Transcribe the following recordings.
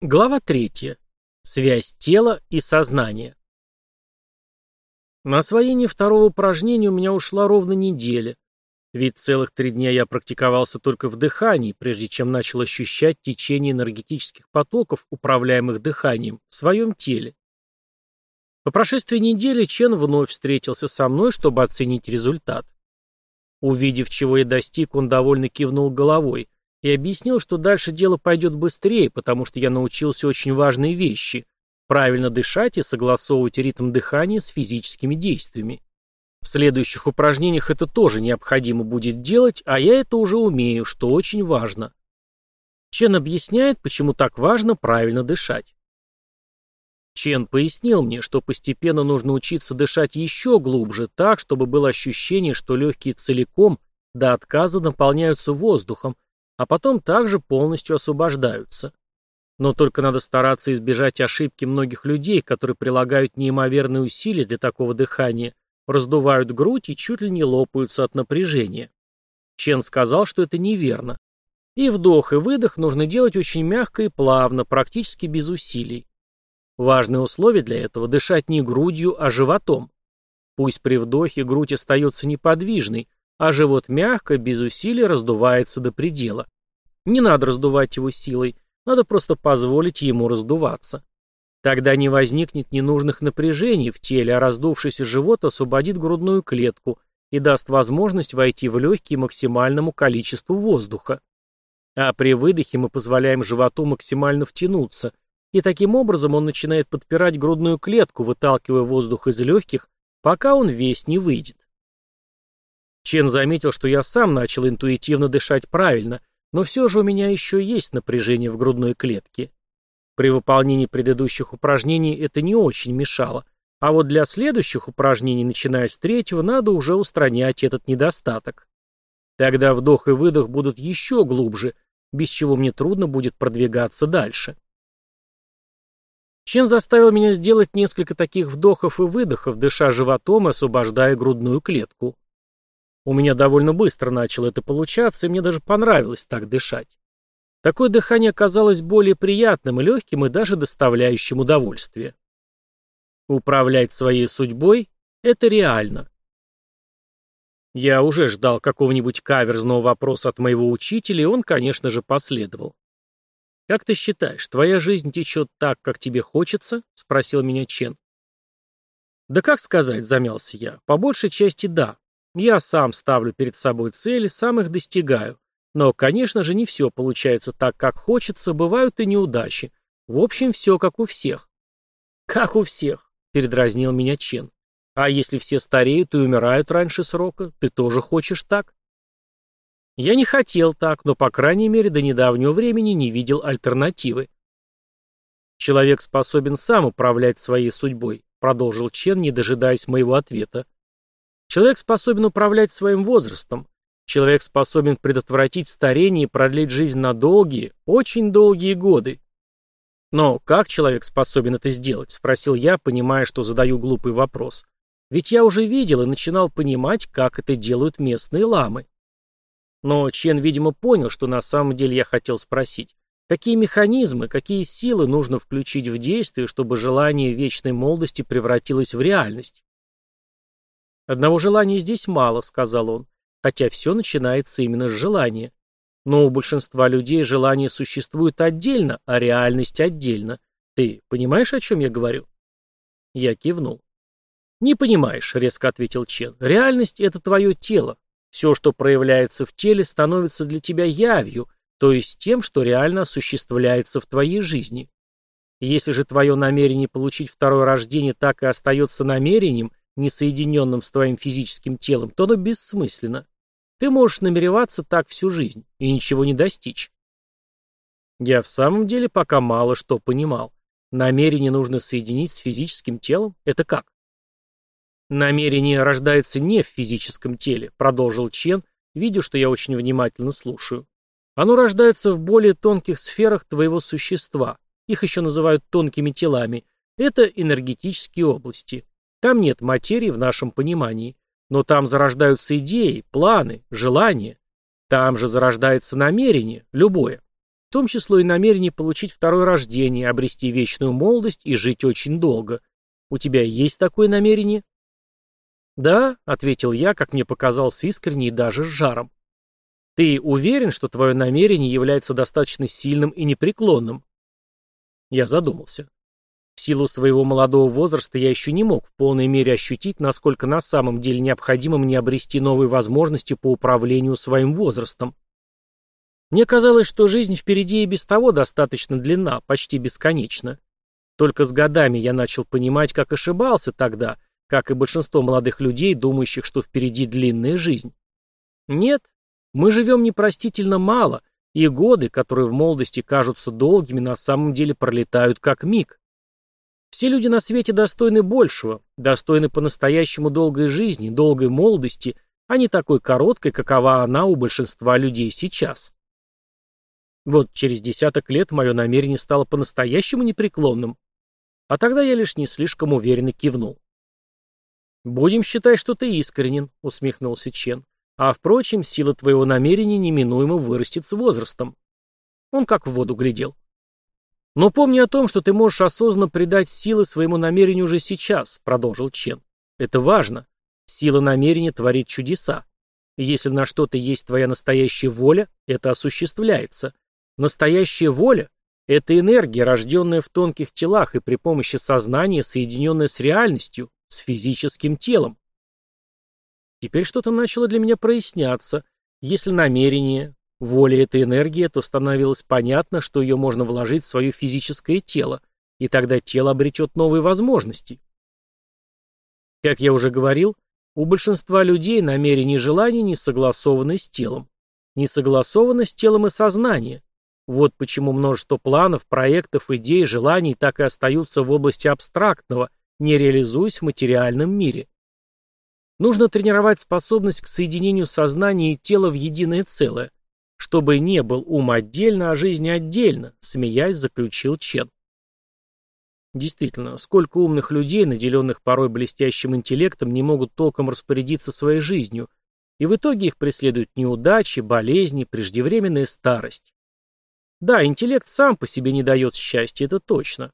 Глава третья. Связь тела и сознания. На освоение второго упражнения у меня ушла ровно неделя, ведь целых три дня я практиковался только в дыхании, прежде чем начал ощущать течение энергетических потоков, управляемых дыханием, в своем теле. По прошествии недели Чен вновь встретился со мной, чтобы оценить результат. Увидев, чего я достиг, он довольно кивнул головой – и объяснил, что дальше дело пойдет быстрее, потому что я научился очень важные вещи – правильно дышать и согласовывать ритм дыхания с физическими действиями. В следующих упражнениях это тоже необходимо будет делать, а я это уже умею, что очень важно. Чен объясняет, почему так важно правильно дышать. Чен пояснил мне, что постепенно нужно учиться дышать еще глубже, так, чтобы было ощущение, что легкие целиком до отказа наполняются воздухом, а потом также полностью освобождаются. Но только надо стараться избежать ошибки многих людей, которые прилагают неимоверные усилия для такого дыхания, раздувают грудь и чуть ли не лопаются от напряжения. Чен сказал, что это неверно. И вдох, и выдох нужно делать очень мягко и плавно, практически без усилий. Важное условие для этого – дышать не грудью, а животом. Пусть при вдохе грудь остается неподвижной, а живот мягко, без усилий раздувается до предела. Не надо раздувать его силой, надо просто позволить ему раздуваться. Тогда не возникнет ненужных напряжений в теле, а раздувшийся живот освободит грудную клетку и даст возможность войти в легкие максимальному количеству воздуха. А при выдохе мы позволяем животу максимально втянуться, и таким образом он начинает подпирать грудную клетку, выталкивая воздух из легких, пока он весь не выйдет. Чен заметил, что я сам начал интуитивно дышать правильно, но все же у меня еще есть напряжение в грудной клетке. При выполнении предыдущих упражнений это не очень мешало, а вот для следующих упражнений, начиная с третьего, надо уже устранять этот недостаток. Тогда вдох и выдох будут еще глубже, без чего мне трудно будет продвигаться дальше. Чен заставил меня сделать несколько таких вдохов и выдохов, дыша животом и освобождая грудную клетку. У меня довольно быстро начало это получаться, и мне даже понравилось так дышать. Такое дыхание оказалось более приятным и легким, и даже доставляющим удовольствие. Управлять своей судьбой – это реально. Я уже ждал какого-нибудь каверзного вопроса от моего учителя, и он, конечно же, последовал. «Как ты считаешь, твоя жизнь течет так, как тебе хочется?» — спросил меня Чен. «Да как сказать», — замялся я. «По большей части да. Я сам ставлю перед собой цели, сам их достигаю. Но, конечно же, не все получается так, как хочется, бывают и неудачи. В общем, все как у всех. Как у всех, передразнил меня Чен. А если все стареют и умирают раньше срока, ты тоже хочешь так? Я не хотел так, но, по крайней мере, до недавнего времени не видел альтернативы. Человек способен сам управлять своей судьбой, продолжил Чен, не дожидаясь моего ответа. Человек способен управлять своим возрастом. Человек способен предотвратить старение и продлить жизнь на долгие, очень долгие годы. Но как человек способен это сделать? Спросил я, понимая, что задаю глупый вопрос. Ведь я уже видел и начинал понимать, как это делают местные ламы. Но Чен, видимо, понял, что на самом деле я хотел спросить. Какие механизмы, какие силы нужно включить в действие, чтобы желание вечной молодости превратилось в реальность? «Одного желания здесь мало», — сказал он, хотя все начинается именно с желания. Но у большинства людей желание существует отдельно, а реальность отдельно. Ты понимаешь, о чем я говорю? Я кивнул. «Не понимаешь», — резко ответил Чен. «Реальность — это твое тело. Все, что проявляется в теле, становится для тебя явью, то есть тем, что реально осуществляется в твоей жизни. Если же твое намерение получить второе рождение так и остается намерением, не соединенным с твоим физическим телом, то оно бессмысленно. Ты можешь намереваться так всю жизнь и ничего не достичь. Я в самом деле пока мало что понимал. Намерение нужно соединить с физическим телом? Это как? Намерение рождается не в физическом теле, продолжил Чен, видя, что я очень внимательно слушаю. Оно рождается в более тонких сферах твоего существа. Их еще называют тонкими телами. Это энергетические области. Там нет материи в нашем понимании, но там зарождаются идеи, планы, желания. Там же зарождается намерение, любое. в том числе и намерение получить второе рождение, обрести вечную молодость и жить очень долго. У тебя есть такое намерение? Да, ответил я, как мне показалось искренне и даже с жаром. Ты уверен, что твое намерение является достаточно сильным и непреклонным? Я задумался. В силу своего молодого возраста я еще не мог в полной мере ощутить, насколько на самом деле необходимо мне обрести новые возможности по управлению своим возрастом. Мне казалось, что жизнь впереди и без того достаточно длинна, почти бесконечна. Только с годами я начал понимать, как ошибался тогда, как и большинство молодых людей, думающих, что впереди длинная жизнь. Нет, мы живем непростительно мало, и годы, которые в молодости кажутся долгими, на самом деле пролетают как миг. Все люди на свете достойны большего, достойны по-настоящему долгой жизни, долгой молодости, а не такой короткой, какова она у большинства людей сейчас. Вот через десяток лет мое намерение стало по-настоящему непреклонным, а тогда я лишь не слишком уверенно кивнул. «Будем считать, что ты искренен», — усмехнулся Чен. «А, впрочем, сила твоего намерения неминуемо вырастет с возрастом». Он как в воду глядел. «Но помни о том, что ты можешь осознанно придать силы своему намерению уже сейчас», — продолжил Чен. «Это важно. Сила намерения творит чудеса. если на что-то есть твоя настоящая воля, это осуществляется. Настоящая воля — это энергия, рожденная в тонких телах и при помощи сознания, соединенная с реальностью, с физическим телом. Теперь что-то начало для меня проясняться. Если намерение, Воля этой энергии, то становилось понятно, что ее можно вложить в свое физическое тело, и тогда тело обретет новые возможности. Как я уже говорил, у большинства людей намерения и желания не согласованы с телом. Не согласованы с телом и сознанием. Вот почему множество планов, проектов, идей, желаний так и остаются в области абстрактного, не реализуясь в материальном мире. Нужно тренировать способность к соединению сознания и тела в единое целое, чтобы не был ум отдельно, а жизнь отдельно, смеясь, заключил Чен. Действительно, сколько умных людей, наделенных порой блестящим интеллектом, не могут толком распорядиться своей жизнью, и в итоге их преследуют неудачи, болезни, преждевременная старость. Да, интеллект сам по себе не дает счастья, это точно.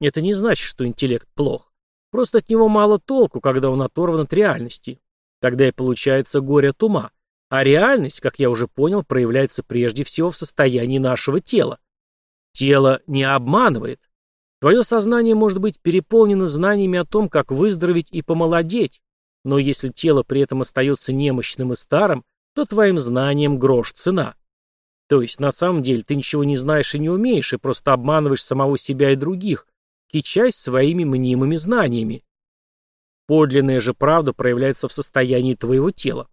Это не значит, что интеллект плох. Просто от него мало толку, когда он оторван от реальности. Тогда и получается горе от ума. А реальность, как я уже понял, проявляется прежде всего в состоянии нашего тела. Тело не обманывает. Твое сознание может быть переполнено знаниями о том, как выздороветь и помолодеть, но если тело при этом остается немощным и старым, то твоим знаниям грош цена. То есть на самом деле ты ничего не знаешь и не умеешь, и просто обманываешь самого себя и других, кичась своими мнимыми знаниями. Подлинная же правда проявляется в состоянии твоего тела.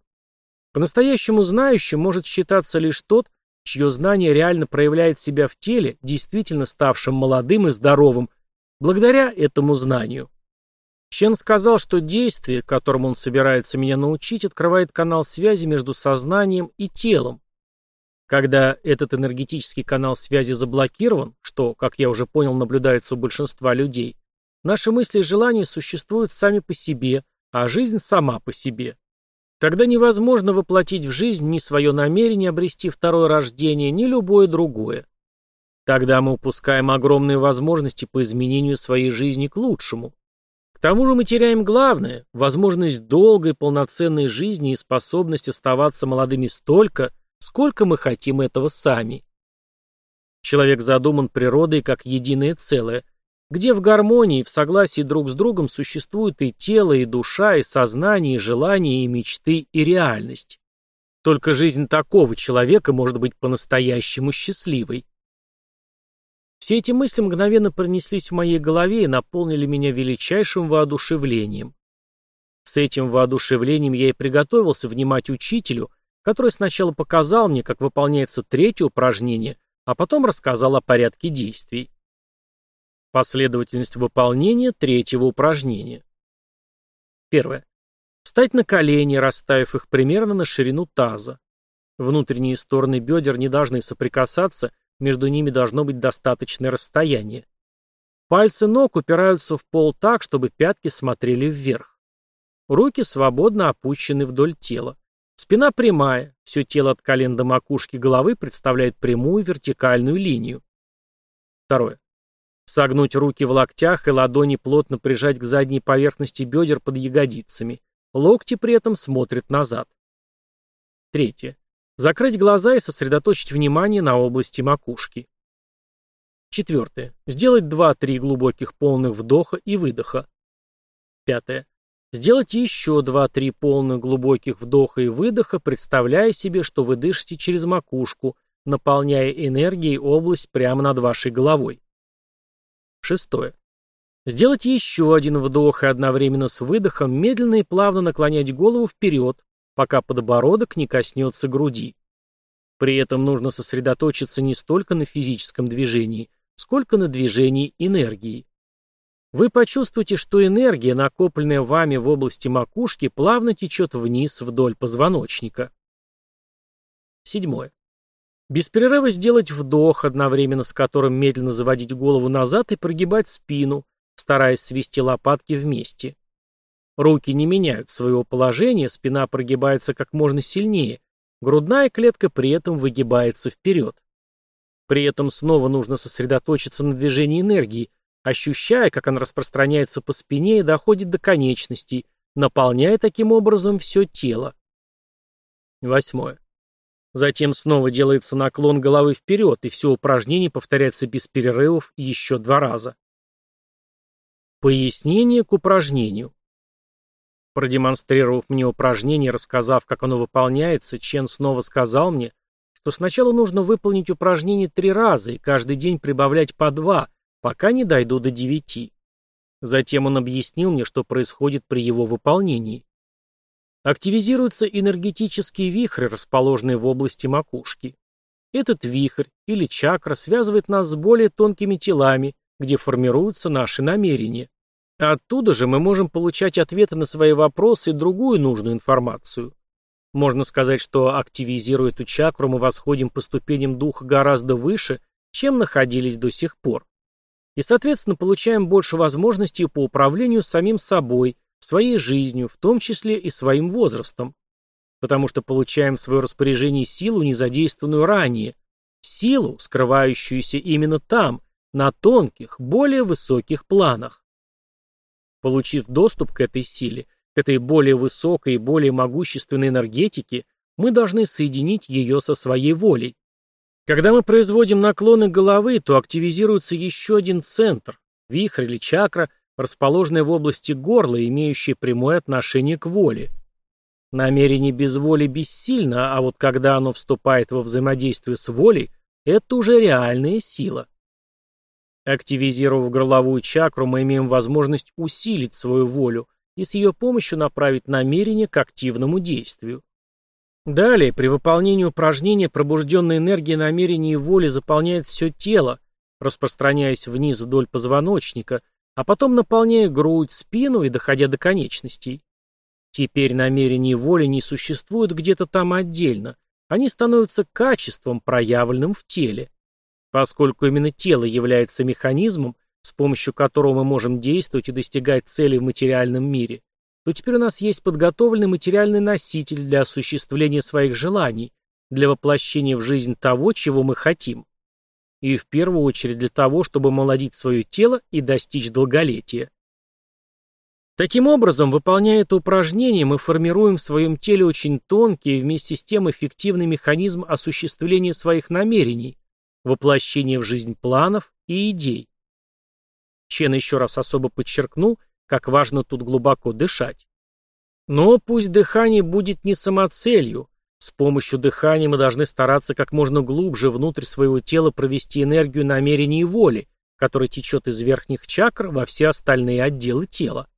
По-настоящему знающим может считаться лишь тот, чье знание реально проявляет себя в теле, действительно ставшим молодым и здоровым, благодаря этому знанию. Чен сказал, что действие, которым он собирается меня научить, открывает канал связи между сознанием и телом. Когда этот энергетический канал связи заблокирован, что, как я уже понял, наблюдается у большинства людей, наши мысли и желания существуют сами по себе, а жизнь сама по себе. Тогда невозможно воплотить в жизнь ни свое намерение обрести второе рождение, ни любое другое. Тогда мы упускаем огромные возможности по изменению своей жизни к лучшему. К тому же мы теряем главное – возможность долгой полноценной жизни и способность оставаться молодыми столько, сколько мы хотим этого сами. Человек задуман природой как единое целое – где в гармонии, в согласии друг с другом существуют и тело, и душа, и сознание, и желания, и мечты, и реальность. Только жизнь такого человека может быть по-настоящему счастливой. Все эти мысли мгновенно пронеслись в моей голове и наполнили меня величайшим воодушевлением. С этим воодушевлением я и приготовился внимать учителю, который сначала показал мне, как выполняется третье упражнение, а потом рассказал о порядке действий. Последовательность выполнения третьего упражнения. Первое. Встать на колени, расставив их примерно на ширину таза. Внутренние стороны бедер не должны соприкасаться, между ними должно быть достаточное расстояние. Пальцы ног упираются в пол так, чтобы пятки смотрели вверх. Руки свободно опущены вдоль тела. Спина прямая, все тело от колен до макушки головы представляет прямую вертикальную линию. Второе. Согнуть руки в локтях и ладони плотно прижать к задней поверхности бедер под ягодицами. Локти при этом смотрят назад. Третье. Закрыть глаза и сосредоточить внимание на области макушки. Четвертое. Сделать 2-3 глубоких полных вдоха и выдоха. Пятое. Сделать еще 2-3 полных глубоких вдоха и выдоха, представляя себе, что вы дышите через макушку, наполняя энергией область прямо над вашей головой. Шестое. Сделайте еще один вдох и одновременно с выдохом медленно и плавно наклонять голову вперед, пока подбородок не коснется груди. При этом нужно сосредоточиться не столько на физическом движении, сколько на движении энергии. Вы почувствуете, что энергия, накопленная вами в области макушки, плавно течет вниз вдоль позвоночника. Седьмое. Без перерыва сделать вдох, одновременно с которым медленно заводить голову назад и прогибать спину, стараясь свести лопатки вместе. Руки не меняют своего положения, спина прогибается как можно сильнее, грудная клетка при этом выгибается вперед. При этом снова нужно сосредоточиться на движении энергии, ощущая, как она распространяется по спине и доходит до конечностей, наполняя таким образом все тело. Восьмое. Затем снова делается наклон головы вперед, и все упражнение повторяется без перерывов еще два раза. Пояснение к упражнению. Продемонстрировав мне упражнение, рассказав, как оно выполняется, Чен снова сказал мне, что сначала нужно выполнить упражнение три раза и каждый день прибавлять по два, пока не дойду до девяти. Затем он объяснил мне, что происходит при его выполнении. Активизируются энергетические вихры, расположенные в области макушки. Этот вихрь или чакра связывает нас с более тонкими телами, где формируются наши намерения. Оттуда же мы можем получать ответы на свои вопросы и другую нужную информацию. Можно сказать, что активизируя эту чакру, мы восходим по ступеням духа гораздо выше, чем находились до сих пор. И, соответственно, получаем больше возможностей по управлению самим собой, своей жизнью, в том числе и своим возрастом. Потому что получаем в свое распоряжение силу, незадействованную ранее, силу, скрывающуюся именно там, на тонких, более высоких планах. Получив доступ к этой силе, к этой более высокой и более могущественной энергетике, мы должны соединить ее со своей волей. Когда мы производим наклоны головы, то активизируется еще один центр, вихрь или чакра, расположенная в области горла, имеющая прямое отношение к воле. Намерение без воли бессильно, а вот когда оно вступает во взаимодействие с волей, это уже реальная сила. Активизировав горловую чакру, мы имеем возможность усилить свою волю и с ее помощью направить намерение к активному действию. Далее, при выполнении упражнения пробужденная энергия намерения и воли заполняет все тело, распространяясь вниз вдоль позвоночника, а потом наполняя грудь, спину и доходя до конечностей. Теперь намерения воли не существуют где-то там отдельно, они становятся качеством, проявленным в теле. Поскольку именно тело является механизмом, с помощью которого мы можем действовать и достигать цели в материальном мире, то теперь у нас есть подготовленный материальный носитель для осуществления своих желаний, для воплощения в жизнь того, чего мы хотим и в первую очередь для того, чтобы молодить свое тело и достичь долголетия. Таким образом, выполняя это упражнение, мы формируем в своем теле очень тонкий и вместе с тем эффективный механизм осуществления своих намерений, воплощения в жизнь планов и идей. Чен еще раз особо подчеркнул, как важно тут глубоко дышать. Но пусть дыхание будет не самоцелью, с помощью дыхания мы должны стараться как можно глубже внутрь своего тела провести энергию намерений и воли, которая течет из верхних чакр во все остальные отделы тела.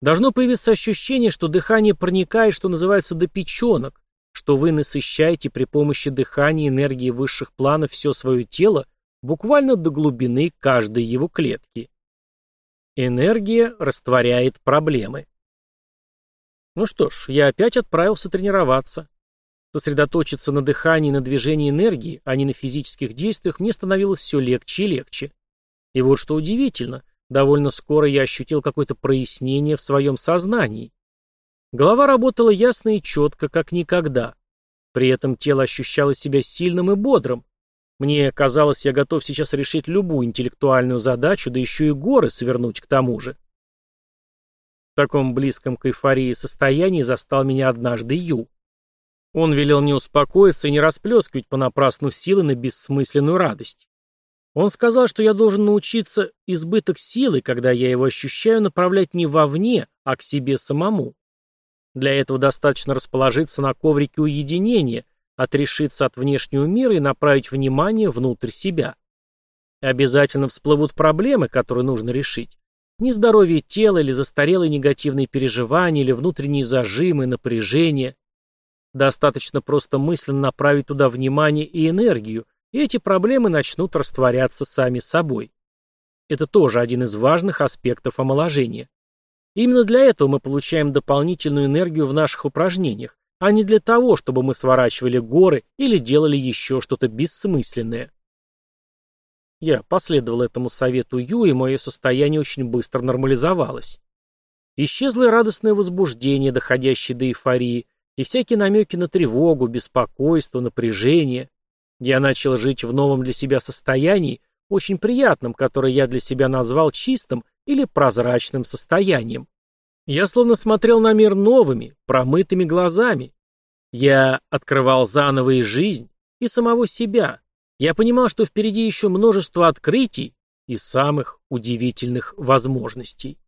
Должно появиться ощущение, что дыхание проникает, что называется, до печенок, что вы насыщаете при помощи дыхания энергии высших планов все свое тело, буквально до глубины каждой его клетки. Энергия растворяет проблемы. Ну что ж, я опять отправился тренироваться. Сосредоточиться на дыхании и на движении энергии, а не на физических действиях, мне становилось все легче и легче. И вот что удивительно, довольно скоро я ощутил какое-то прояснение в своем сознании. Голова работала ясно и четко, как никогда. При этом тело ощущало себя сильным и бодрым. Мне казалось, я готов сейчас решить любую интеллектуальную задачу, да еще и горы свернуть к тому же. Таком близком к эйфории состоянии застал меня однажды Ю. Он велел мне успокоиться и не расплескивать понапрасну силы на бессмысленную радость. Он сказал, что я должен научиться избыток силы, когда я его ощущаю, направлять не вовне, а к себе самому. Для этого достаточно расположиться на коврике уединения, отрешиться от внешнего мира и направить внимание внутрь себя. Обязательно всплывут проблемы, которые нужно решить. Нездоровье тела или застарелые негативные переживания, или внутренние зажимы, напряжение. Достаточно просто мысленно направить туда внимание и энергию, и эти проблемы начнут растворяться сами собой. Это тоже один из важных аспектов омоложения. Именно для этого мы получаем дополнительную энергию в наших упражнениях, а не для того, чтобы мы сворачивали горы или делали еще что-то бессмысленное. Я последовал этому совету Ю, и мое состояние очень быстро нормализовалось. Исчезло радостное возбуждение, доходящее до эйфории, и всякие намеки на тревогу, беспокойство, напряжение. Я начал жить в новом для себя состоянии, очень приятном, которое я для себя назвал чистым или прозрачным состоянием. Я словно смотрел на мир новыми, промытыми глазами. Я открывал заново и жизнь, и самого себя. Я понимал, что впереди еще множество открытий и самых удивительных возможностей.